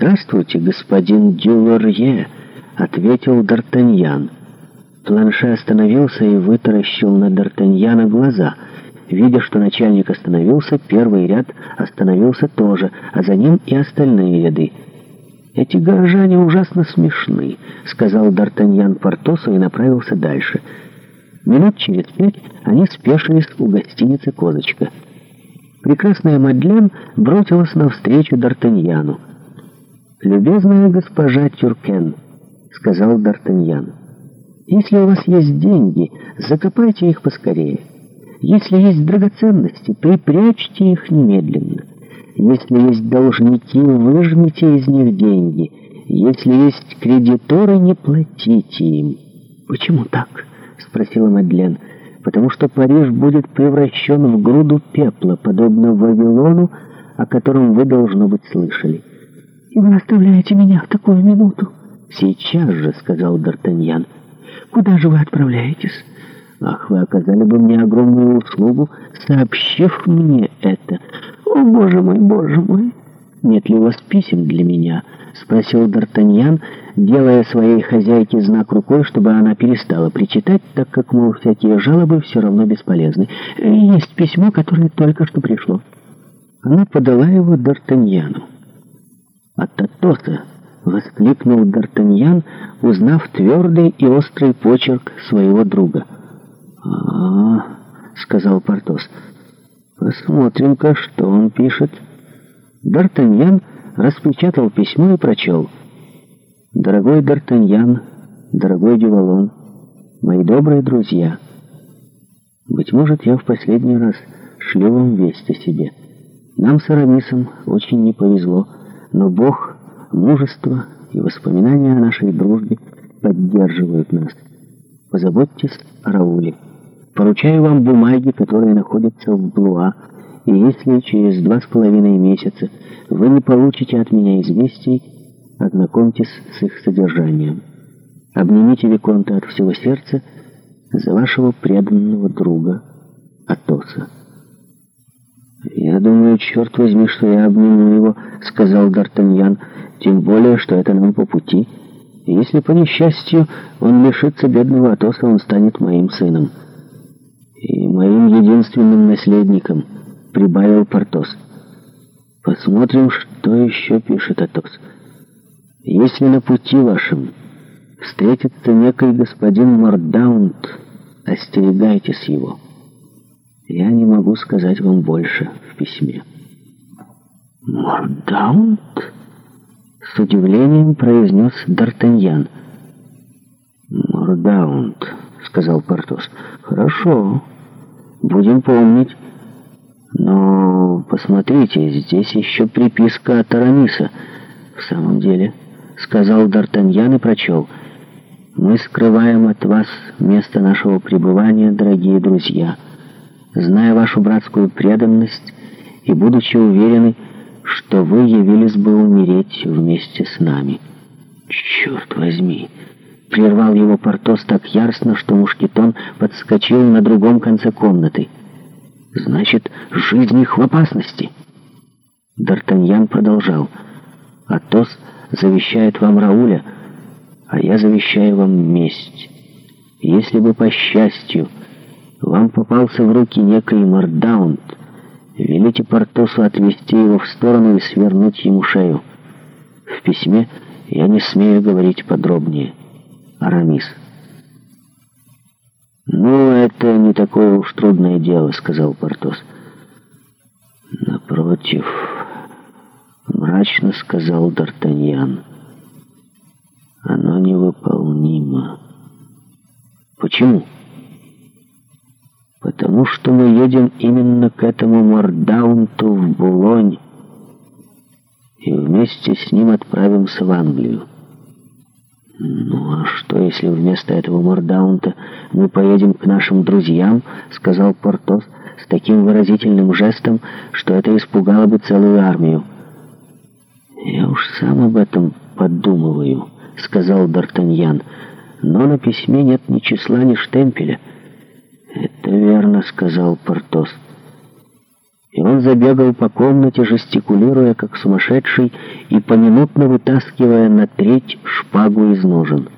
«Здравствуйте, господин Дюлорье», — ответил Д'Артаньян. Планше остановился и вытаращил на Д'Артаньяна глаза. Видя, что начальник остановился, первый ряд остановился тоже, а за ним и остальные ряды. «Эти горожане ужасно смешны», — сказал Д'Артаньян Портосу и направился дальше. Минут через пять они спешились у гостиницы «Козочка». Прекрасная Мадлен бросилась навстречу Д'Артаньяну. «Любезная госпожа Тюркен», — сказал Д'Артаньян, — «если у вас есть деньги, закопайте их поскорее. Если есть драгоценности, припрячьте их немедленно. Если есть должники, выжмите из них деньги. Если есть кредиторы, не платите им». «Почему так?» — спросила Мадлен. «Потому что Париж будет превращен в груду пепла, подобно Вавилону, о котором вы, должно быть, слышали» и вы оставляете меня в такую минуту. «Сейчас же», — сказал Д'Артаньян. «Куда же вы отправляетесь?» «Ах, вы оказали бы мне огромную услугу, сообщив мне это!» «О, боже мой, боже мой!» «Нет ли у вас писем для меня?» — спросил Д'Артаньян, делая своей хозяйке знак рукой, чтобы она перестала причитать, так как, мол, всякие жалобы все равно бесполезны. «Есть письмо, которое только что пришло». Она подала его Д'Артаньяну. А воскликнул Д'Артаньян, узнав твердый и острый почерк своего друга. «А, сказал Портос. «Посмотрим-ка, что он пишет». Д'Артаньян распечатал письмо и прочел. «Дорогой Д'Артаньян, дорогой Дювалон, мои добрые друзья, быть может, я в последний раз шлю вам весть о себе. Нам с Арамисом очень не повезло» но Бог, мужество и воспоминания о нашей дружбе поддерживают нас. Позаботьтесь о Рауле. Поручаю вам бумаги, которые находятся в Блуа, и если через два с половиной месяца вы не получите от меня известий, ознакомьтесь с их содержанием. Обнимите Виконта от всего сердца за вашего преданного друга Атоса. «Я думаю, черт возьми, что я обниму его», — сказал Д'Артаньян, «тем более, что это нам по пути. Если по несчастью он лишится бедного Атоса, он станет моим сыном». «И моим единственным наследником», — прибавил Портос. «Посмотрим, что еще пишет Атос. Если на пути вашем встретится некий господин Мордаунт, остерегайтесь его». Я не могу сказать вам больше в письме. «Мордаунт?» — с удивлением произнес Д'Артаньян. «Мордаунт», — сказал Портос. «Хорошо, будем помнить. Но посмотрите, здесь еще приписка от Арамиса». «В самом деле», — сказал Д'Артаньян и прочел. «Мы скрываем от вас место нашего пребывания, дорогие друзья» зная вашу братскую преданность и будучи уверены, что вы явились бы умереть вместе с нами. Черт возьми! Прервал его Портос так яростно, что Мушкетон подскочил на другом конце комнаты. Значит, жизнь их в опасности. Д'Артаньян продолжал. Атос завещает вам Рауля, а я завещаю вам месть. Если бы по счастью вам попался в руки некий Мордаунд. Велите Портосу отвести его в сторону и свернуть ему шею. В письме я не смею говорить подробнее. Арамис. «Ну, это не такое уж трудное дело», — сказал Портос. «Напротив», — мрачно сказал Д'Артаньян. «Оно невыполнимо». «Почему?» потому что мы едем именно к этому Мордаунту в Булонь и вместе с ним отправимся в Англию. «Ну а что, если вместо этого Мордаунта мы поедем к нашим друзьям?» — сказал Портос с таким выразительным жестом, что это испугало бы целую армию. «Я уж сам об этом подумываю», — сказал Д'Артаньян. «Но на письме нет ни числа, ни штемпеля». «Это верно», — сказал Портос. И он забегал по комнате, жестикулируя, как сумасшедший, и поминутно вытаскивая на треть шпагу из ножен.